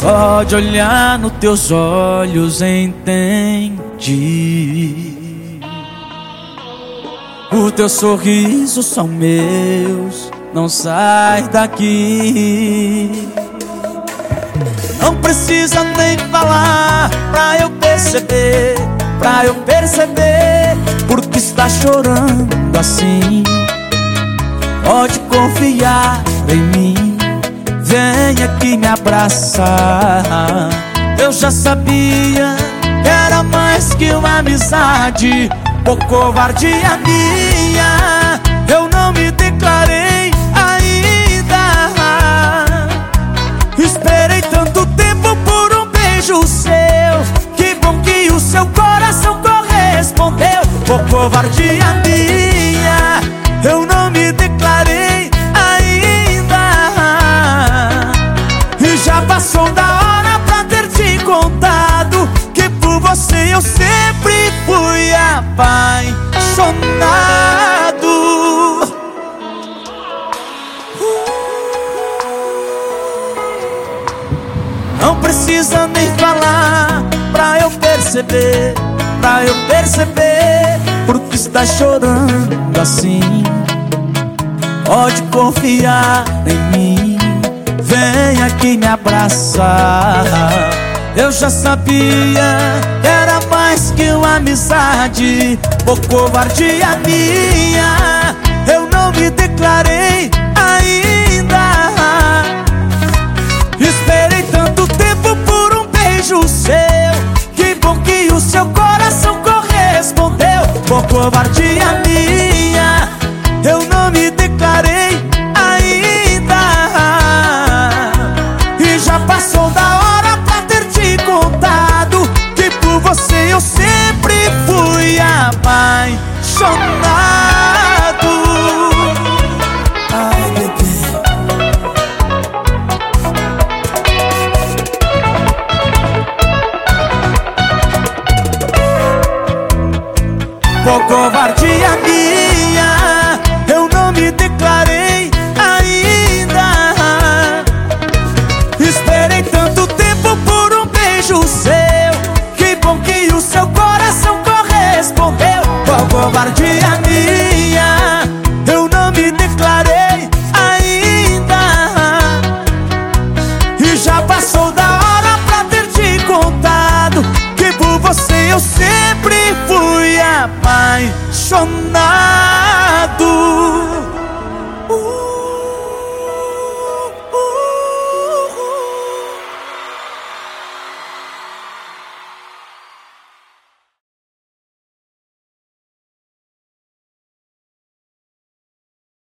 Só de olhar nos teus olhos entendi. O teu sorriso são meus, não sai daqui. Não precisa nem falar pra eu perceber, pra eu perceber, porque está chorando assim. Pode confiar em mim, vem aqui me abraçar. Eu já sabia que era mais que uma amizade, por covardia minha. Eu não me declarei ainda. Esperei tanto tempo por um beijo seu. Que bom que o seu coração correspondeu, por covardia minha. Eu não sempre fui apaixonado. Não precisa nem falar pra eu perceber, pra eu perceber, porque está chorando assim. Pode confiar em mim, vem aqui me abraçar. Eu já sabia que era mais que uma amizade, por covardia minha. Eu não me declarei ainda. Esperei tanto tempo por um beijo seu. Que bom que o seu coração correspondeu, por covardia minha. Eu não me declarei você eu sempre fui apaixonado. Ai, bebê. Por covardia passou da hora pra ter te contado Que por você eu sempre fui apaixonado.